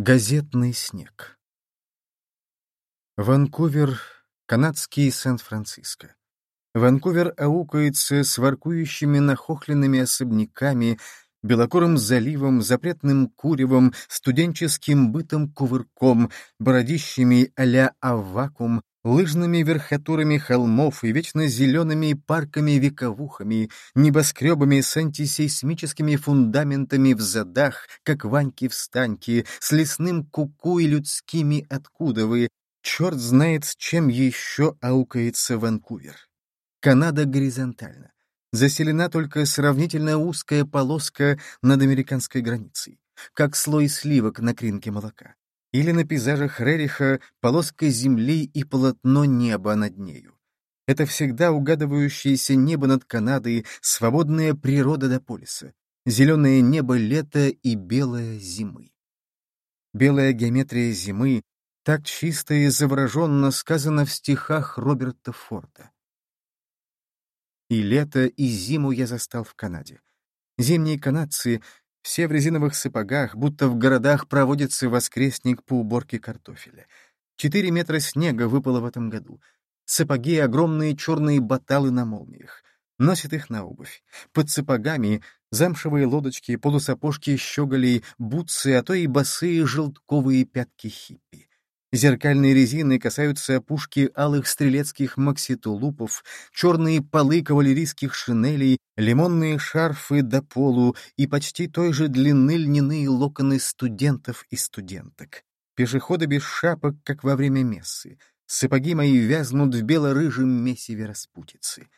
Газетный снег. Ванкувер, канадский Сан-Франциско. Ванкувер аукается с воркующими нахохленными особняками, белокурым заливом, запретным куревом, студенческим бытом-кувырком, бородищами а-ля аввакум, лыжными верхотурами холмов и вечно зелеными парками-вековухами, небоскребами с антисейсмическими фундаментами в задах, как ваньки-встаньки, с лесным куку и людскими откуда вы, черт знает, с чем еще аукается Ванкувер. Канада горизонтальна. Заселена только сравнительно узкая полоска над американской границей, как слой сливок на кринке молока или на пейзажах Рериха полоска земли и полотно неба над нею. Это всегда угадывающееся небо над Канадой, свободная природа до полиса, зеленое небо лета и белое зимы. Белая геометрия зимы так чисто и завороженно сказано в стихах Роберта Форда. И лето, и зиму я застал в Канаде. Зимние канадцы все в резиновых сапогах, будто в городах проводится воскресник по уборке картофеля. Четыре метра снега выпало в этом году. Сапоги — огромные черные баталы на молниях. Носят их на обувь. Под сапогами — замшевые лодочки, полусапожки щеголей, бутсы, а то и босые желтковые пятки хиппи. Зеркальные резины касаются опушки алых стрелецких макситулупов, черные полы кавалерийских шинелей, лимонные шарфы до полу и почти той же длины льняные локоны студентов и студенток. Пешеходы без шапок, как во время мессы. Сапоги мои вязнут в бело-рыжем месиве распутицы.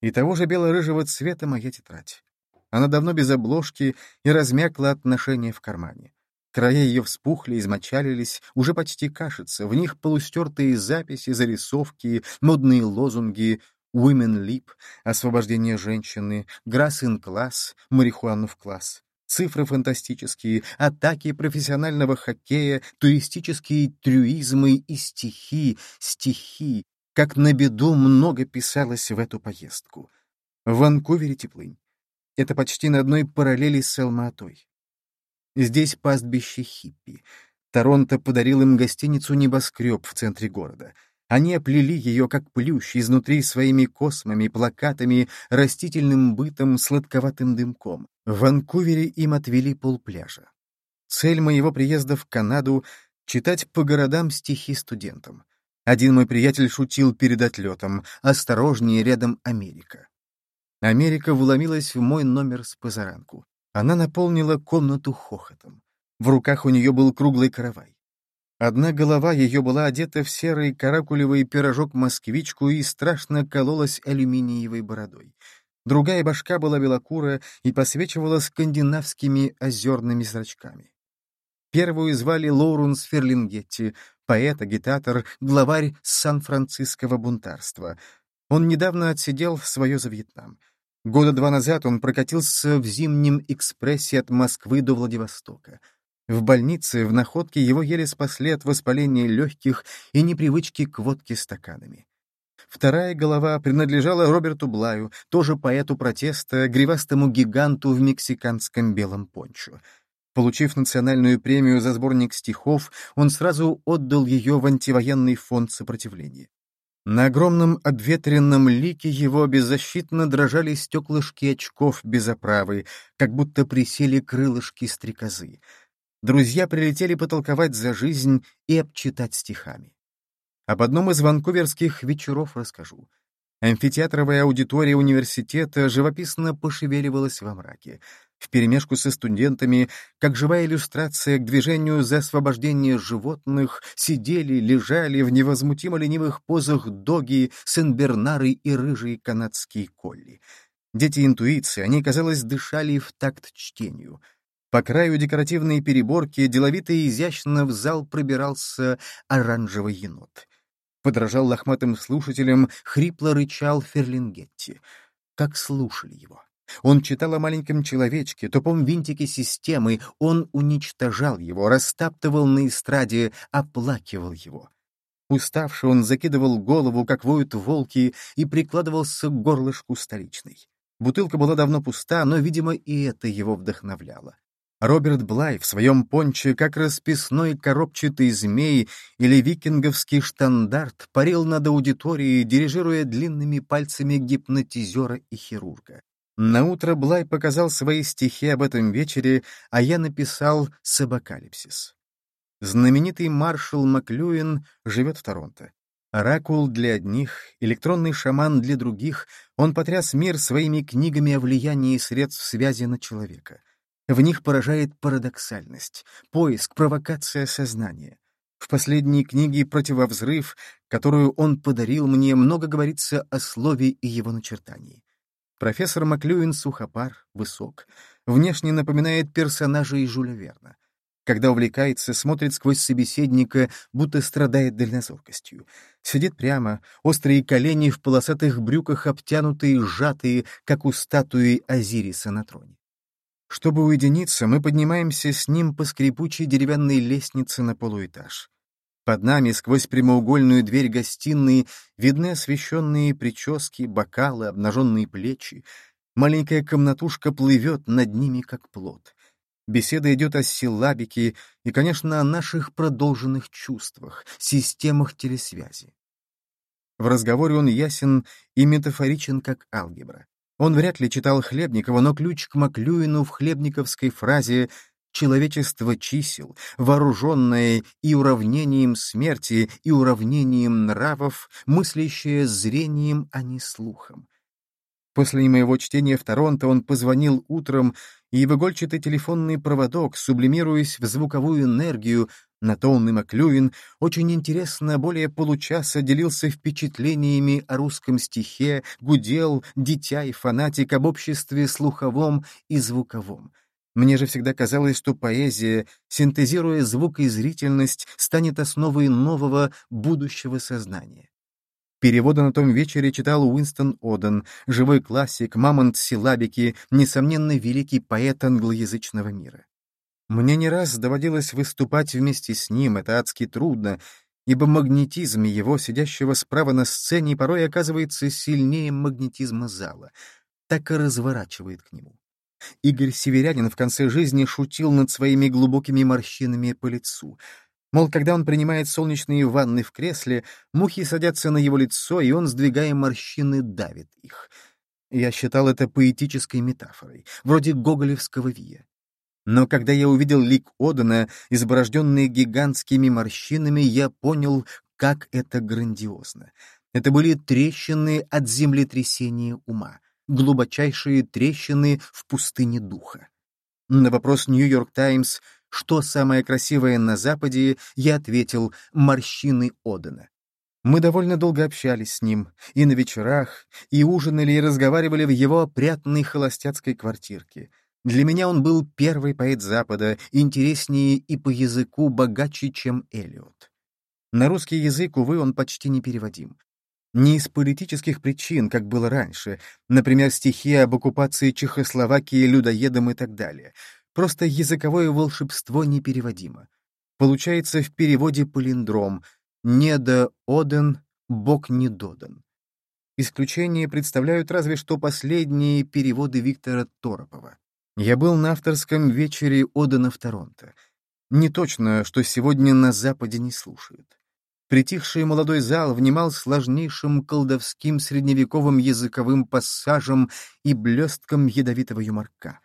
И того же бело-рыжего цвета моя тетрадь. Она давно без обложки и размякла от ношения в кармане. Края ее вспухли, измочалились, уже почти кашется, в них полустертые записи, зарисовки, модные лозунги «Women Lip», «Освобождение женщины», «Grass in Class», «Марихуану в класс». Цифры фантастические, атаки профессионального хоккея, туристические трюизмы и стихи, стихи. Как на беду много писалось в эту поездку. В Ванкувере теплынь. Это почти на одной параллели с Алма-Атой. Здесь пастбище хиппи. Торонто подарил им гостиницу «Небоскреб» в центре города. Они оплели ее, как плющ, изнутри своими космами, плакатами, растительным бытом, сладковатым дымком. В Ванкувере им отвели полпляжа. Цель моего приезда в Канаду — читать по городам стихи студентам. Один мой приятель шутил перед отлетом «Осторожнее, рядом Америка». Америка вломилась в мой номер с позаранку. Она наполнила комнату хохотом. В руках у нее был круглый каравай. Одна голова ее была одета в серый каракулевый пирожок-москвичку и страшно кололась алюминиевой бородой. Другая башка была белокурая и посвечивала скандинавскими озерными зрачками. Первую звали Лоуренс Ферлингетти, поэт, агитатор, главарь Сан-Франциского бунтарства. Он недавно отсидел свое за Вьетнам. Года два назад он прокатился в зимнем экспрессе от Москвы до Владивостока. В больнице в находке его еле спасли от воспаления легких и непривычки к водке стаканами. Вторая голова принадлежала Роберту Блаю, тоже поэту протеста, гривастому гиганту в мексиканском белом пончо. Получив национальную премию за сборник стихов, он сразу отдал ее в антивоенный фонд сопротивления. На огромном обветренном лике его беззащитно дрожали стеклышки очков без оправы, как будто присели крылышки стрекозы. Друзья прилетели потолковать за жизнь и обчитать стихами. Об одном из ванкуверских вечеров расскажу. Амфитеатровая аудитория университета живописно пошевеливалась во мраке вперемешку со студентами, как живая иллюстрация к движению за освобождение животных, сидели, лежали в невозмутимо ленивых позах доги, сенбернары и рыжие канадские колли. Дети интуиции, они, казалось, дышали в такт чтению. По краю декоративной переборки деловито и изящно в зал пробирался оранжевый енот. Подражал лохматым слушателям, хрипло рычал Ферлингетти. Как слушали его. Он читал о маленьком человечке, тупом винтике системы, он уничтожал его, растаптывал на эстраде, оплакивал его. Уставший он закидывал голову, как воют волки, и прикладывался к горлышку столичной. Бутылка была давно пуста, но, видимо, и это его вдохновляло. Роберт Блай в своем понче, как расписной коробчатый змей или викинговский штандарт, парил над аудиторией, дирижируя длинными пальцами гипнотизера и хирурга. Наутро Блай показал свои стихи об этом вечере, а я написал «Сабокалипсис». Знаменитый маршал Маклюин живет в Торонто. Оракул для одних, электронный шаман для других, он потряс мир своими книгами о влиянии средств связи на человека. В них поражает парадоксальность, поиск, провокация сознания. В последней книге «Противовзрыв», которую он подарил мне, много говорится о слове и его начертании. Профессор Маклюин сухопар, высок, внешне напоминает персонажа из Жюля Верна. Когда увлекается, смотрит сквозь собеседника, будто страдает дальнозоркостью. Сидит прямо, острые колени в полосатых брюках обтянутые, сжатые, как у статуи Азириса на троне. Чтобы уединиться, мы поднимаемся с ним по скрипучей деревянной лестнице на полуэтаж. Под нами, сквозь прямоугольную дверь гостиной, видны освещенные прически, бокалы, обнаженные плечи. Маленькая комнатушка плывет над ними, как плод. Беседа идет о силабике и, конечно, о наших продолженных чувствах, системах телесвязи. В разговоре он ясен и метафоричен, как алгебра. Он вряд ли читал Хлебникова, но ключ к Маклюину в хлебниковской фразе «человечество чисел, вооруженное и уравнением смерти, и уравнением нравов, мыслящее зрением, а не слухом». После моего чтения в Торонто он позвонил утром, и в игольчатый телефонный проводок, сублимируясь в звуковую энергию, Натолный Маклюин очень интересно более получаса делился впечатлениями о русском стихе, гудел, дитя и фанатик об обществе слуховом и звуковом. Мне же всегда казалось, что поэзия, синтезируя звук и зрительность, станет основой нового будущего сознания. Переводы на том вечере читал Уинстон Оден, живой классик, мамонт силабики, несомненно, великий поэт англоязычного мира. Мне не раз доводилось выступать вместе с ним, это адски трудно, ибо магнетизм его, сидящего справа на сцене, порой оказывается сильнее магнетизма зала, так и разворачивает к нему. Игорь Северянин в конце жизни шутил над своими глубокими морщинами по лицу. Мол, когда он принимает солнечные ванны в кресле, мухи садятся на его лицо, и он, сдвигая морщины, давит их. Я считал это поэтической метафорой, вроде гоголевского вия. Но когда я увидел лик Одена, изборожденный гигантскими морщинами, я понял, как это грандиозно. Это были трещины от землетрясения ума, глубочайшие трещины в пустыне духа. На вопрос «Нью-Йорк Таймс», что самое красивое на Западе, я ответил «морщины Одена». Мы довольно долго общались с ним, и на вечерах, и ужинали, и разговаривали в его опрятной холостяцкой квартирке — для меня он был первый поэт Запада, интереснее и по языку богаче, чем Элиот. На русский язык, увы, он почти не переводим. Не из политических причин, как было раньше, например, стихи об оккупации Чехословакии людоедом и так далее. Просто языковое волшебство непереводимо. Получается в переводе полиндром «не да оден, бог не додан». Исключение представляют разве что последние переводы Виктора Торопова. Я был на авторском вечере Одена в Торонто. Не точно, что сегодня на Западе не слушают. Притихший молодой зал внимал сложнейшим колдовским средневековым языковым пассажем и блестком ядовитого юморка.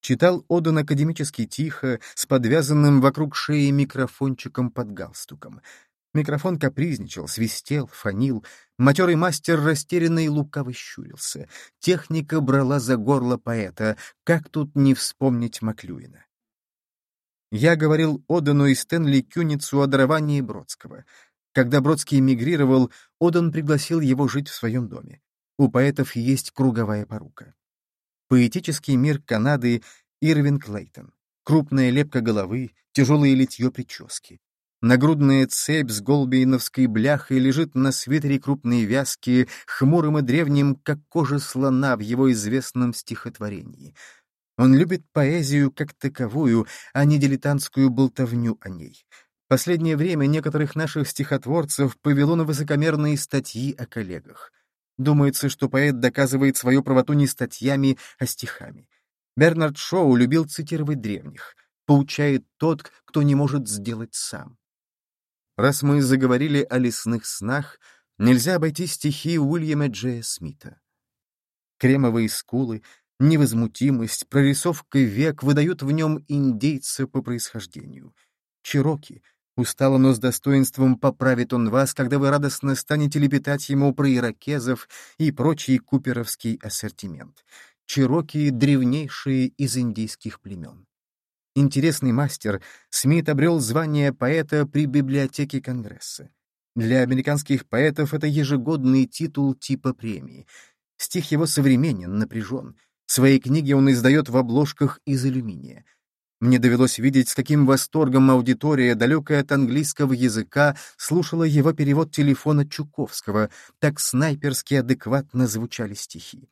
Читал Оден академически тихо, с подвязанным вокруг шеи микрофончиком под галстуком — Микрофон капризничал, свистел, фонил. Матерый мастер растерянно и лукаво щурился. Техника брала за горло поэта. Как тут не вспомнить Маклюина? Я говорил Одану и Стэнли Кюницу о даровании Бродского. Когда Бродский эмигрировал, Одан пригласил его жить в своем доме. У поэтов есть круговая порука. Поэтический мир Канады Ирвин Клейтон. Крупная лепка головы, тяжелое литье прически. Нагрудная цепь с голбейновской бляхой лежит на свитере крупной вязки, хмурым и древним, как кожа слона в его известном стихотворении. Он любит поэзию как таковую, а не дилетантскую болтовню о ней. Последнее время некоторых наших стихотворцев повело на высокомерные статьи о коллегах. Думается, что поэт доказывает свою правоту не статьями, а стихами. Бернард Шоу любил цитировать древних. «Поучает тот, кто не может сделать сам». Раз мы заговорили о лесных снах, нельзя обойти стихи Уильяма Джея Смита. Кремовые скулы, невозмутимость, прорисовка век выдают в нем индейца по происхождению. Чироки, устало, но с достоинством поправит он вас, когда вы радостно станете лепетать ему про иракезов и прочий куперовский ассортимент. Чироки — древнейшие из индийских племен. Интересный мастер, Смит обрел звание поэта при библиотеке Конгресса. Для американских поэтов это ежегодный титул типа премии. Стих его современен, напряжен. Свои книги он издает в обложках из алюминия. Мне довелось видеть, с каким восторгом аудитория, далекая от английского языка, слушала его перевод телефона Чуковского, так снайперски адекватно звучали стихи.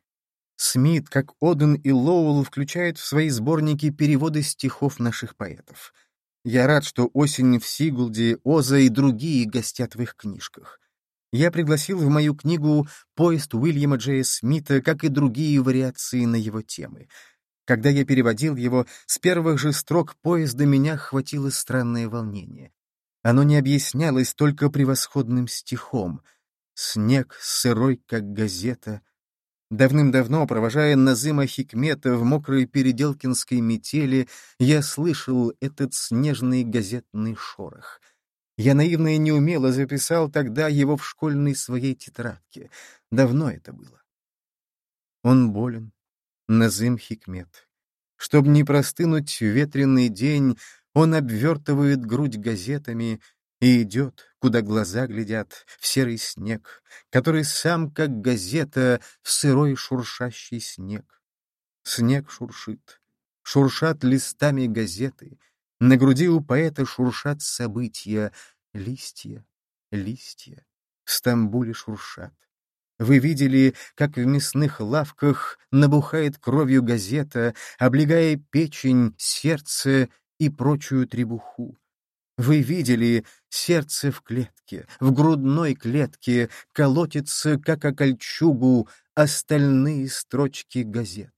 Смит, как Оден и Лоуэлл, включает в свои сборники переводы стихов наших поэтов. Я рад, что «Осень в Сигулде», «Оза» и другие гостят в их книжках. Я пригласил в мою книгу «Поезд Уильяма Джея Смита», как и другие вариации на его темы. Когда я переводил его, с первых же строк поезда меня хватило странное волнение. Оно не объяснялось только превосходным стихом. «Снег сырой, как газета», Давным-давно, провожая Назыма Хикмета в мокрой переделкинской метели, я слышал этот снежный газетный шорох. Я наивно и неумело записал тогда его в школьной своей тетрадке. Давно это было. Он болен, Назым Хикмет. Чтоб не простынуть в ветреный день, он обвертывает грудь газетами — и идет, куда глаза глядят, в серый снег, который сам, как газета, сырой шуршащий снег. Снег шуршит, шуршат листами газеты, на груди у поэта шуршат события, листья, листья, в Стамбуле шуршат. Вы видели, как в мясных лавках набухает кровью газета, облегая печень, сердце и прочую требуху. Вы видели, сердце в клетке, в грудной клетке колотится, как о кольчугу, остальные строчки газет.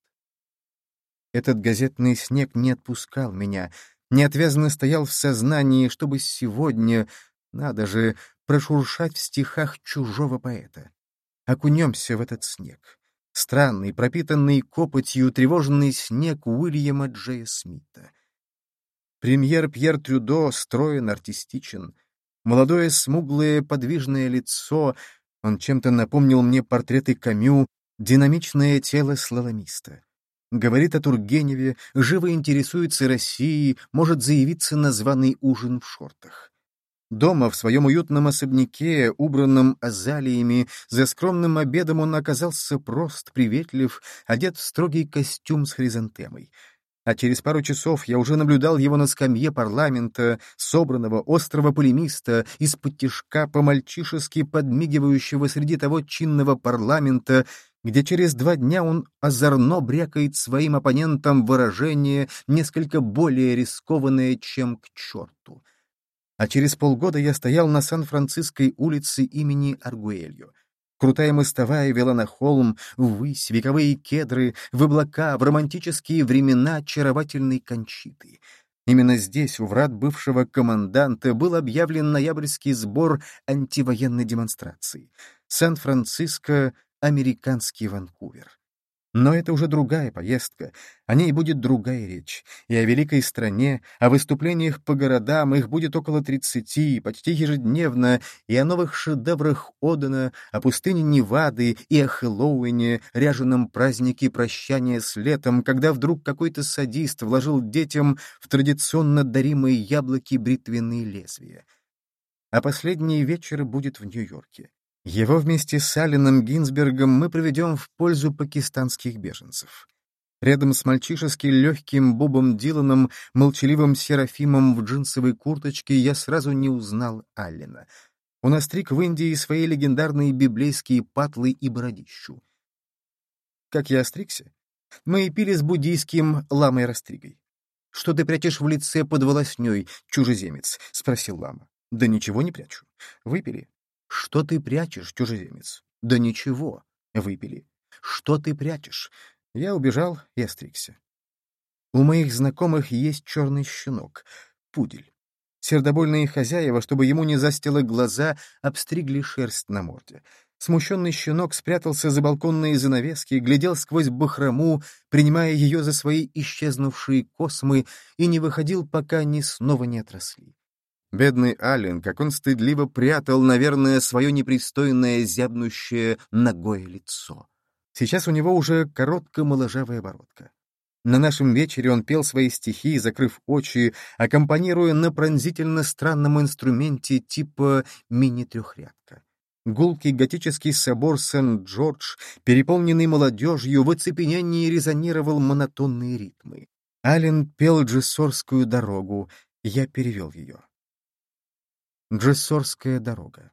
Этот газетный снег не отпускал меня, неотвязно стоял в сознании, чтобы сегодня, надо же, прошуршать в стихах чужого поэта. Окунемся в этот снег. Странный, пропитанный копотью, тревожный снег Уильяма Джея Смита. Премьер Пьер Трюдо строен, артистичен. Молодое, смуглое, подвижное лицо, он чем-то напомнил мне портреты Камю, динамичное тело слаломиста. Говорит о Тургеневе, живо интересуется Россией, может заявиться на званый ужин в шортах. Дома, в своем уютном особняке, убранном азалиями, за скромным обедом он оказался прост, приветлив, одет в строгий костюм с хризантемой а через пару часов я уже наблюдал его на скамье парламента, собранного острого полемиста, из-под тишка по-мальчишески подмигивающего среди того чинного парламента, где через два дня он озорно брякает своим оппонентам выражение, несколько более рискованное, чем к черту. А через полгода я стоял на Сан-Франциской улице имени Аргуэльо. Крутая мостовая вела на холм, ввысь, вековые кедры, в облака, в романтические времена очаровательной кончиты. Именно здесь, у врат бывшего команданта, был объявлен ноябрьский сбор антивоенной демонстрации. Сан-Франциско — американский Ванкувер. Но это уже другая поездка, о ней будет другая речь. И о великой стране, о выступлениях по городам, их будет около тридцати, почти ежедневно, и о новых шедеврах Одена, о пустыне Невады и о Хэллоуине, ряженом празднике прощания с летом, когда вдруг какой-то садист вложил детям в традиционно даримые яблоки бритвенные лезвия. А последний вечер будет в Нью-Йорке. Его вместе с Алленом Гинзбергом мы проведем в пользу пакистанских беженцев. Рядом с мальчишески легким Бобом Диланом, молчаливым Серафимом в джинсовой курточке я сразу не узнал Аллена. Он остриг в Индии свои легендарные библейские патлы и бородищу. Как я остригся? Мы пили с буддийским ламой-растригой. «Что ты прячешь в лице под волосней, чужеземец?» — спросил лама. «Да ничего не прячу. Выпили. Что ты прячешь, чужеземец? Да ничего. Выпили. Что ты прячешь? Я убежал и остригся. У моих знакомых есть черный щенок, пудель. Сердобольные хозяева, чтобы ему не застило глаза, обстригли шерсть на морде. Смущенный щенок спрятался за балконные занавески, глядел сквозь бахрому, принимая ее за свои исчезнувшие космы, и не выходил, пока они снова не отросли. Бедный Ален, как он стыдливо прятал, наверное, свое непристойное зябнущее ногое лицо. Сейчас у него уже короткая моложавая бородка. На нашем вечере он пел свои стихи, закрыв очи, аккомпанируя на пронзительно странном инструменте типа мини-трехрядка. Гулкий готический собор Сент-Джордж, переполненный молодежью, в оцепенении резонировал монотонные ритмы. Ален пел джессорскую дорогу, я перевел ее. Джессорская дорога.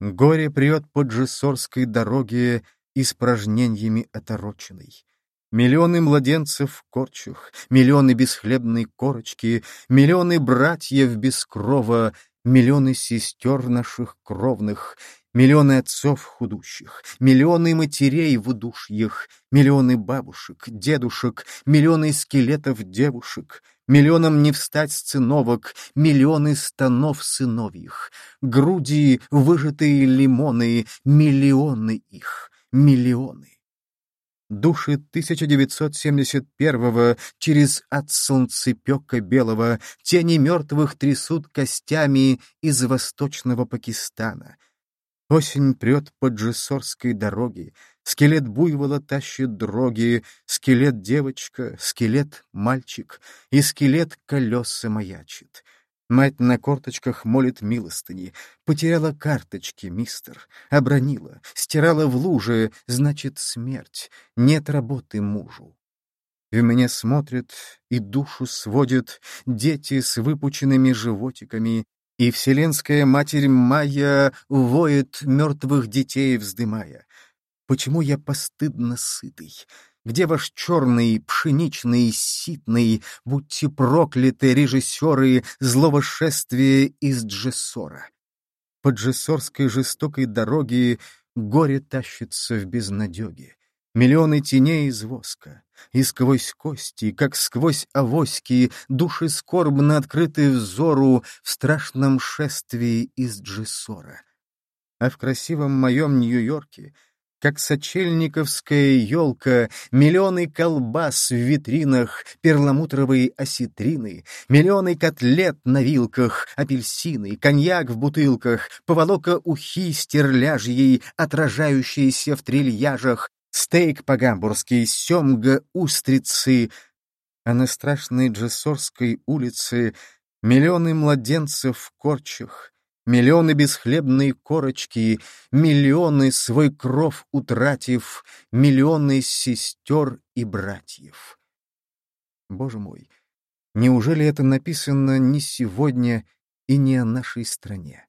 Горе прет по джессорской дороге испражнениями отороченной. Миллионы младенцев в корчах, миллионы бесхлебной корочки, миллионы братьев без крова, миллионы сестер наших кровных, миллионы отцов худущих, миллионы матерей в удушьях, миллионы бабушек, дедушек, миллионы скелетов девушек, миллионам не встать с циновок, миллионы станов сыновьих, груди, выжатые лимоны, миллионы их, миллионы. Души 1971-го через от солнцепека белого тени мертвых трясут костями из восточного Пакистана. Осень прет по джессорской дороге, скелет буйвола тащит дроги, скелет девочка, скелет мальчик, и скелет колеса маячит. Мать на корточках молит милостыни. Потеряла карточки, мистер. Обронила. Стирала в луже, значит, смерть. Нет работы мужу. В меня смотрят и душу сводят дети с выпученными животиками, и вселенская матерь Майя воет мертвых детей вздымая. Почему я постыдно сытый? Где ваш черный, пшеничный, ситный, будьте прокляты, режиссеры, злого шествия из Джессора? По джессорской жестокой дороге горе тащится в безнадеге. Миллионы теней из воска, и сквозь кости, как сквозь авоськи, души скорбно открыты взору в страшном шествии из Джессора. А в красивом моем Нью-Йорке — как сочельниковская елка, миллионы колбас в витринах, перламутровые осетрины, миллионы котлет на вилках, апельсины, коньяк в бутылках, поволока ухи стерляжьей, отражающиеся в трильяжах, стейк по-гамбурски, семга, устрицы, а на страшной Джессорской улице миллионы младенцев в корчах, Миллионы бесхлебной корочки, миллионы свой кров утратив, миллионы сестер и братьев. Боже мой, неужели это написано не сегодня и не о нашей стране?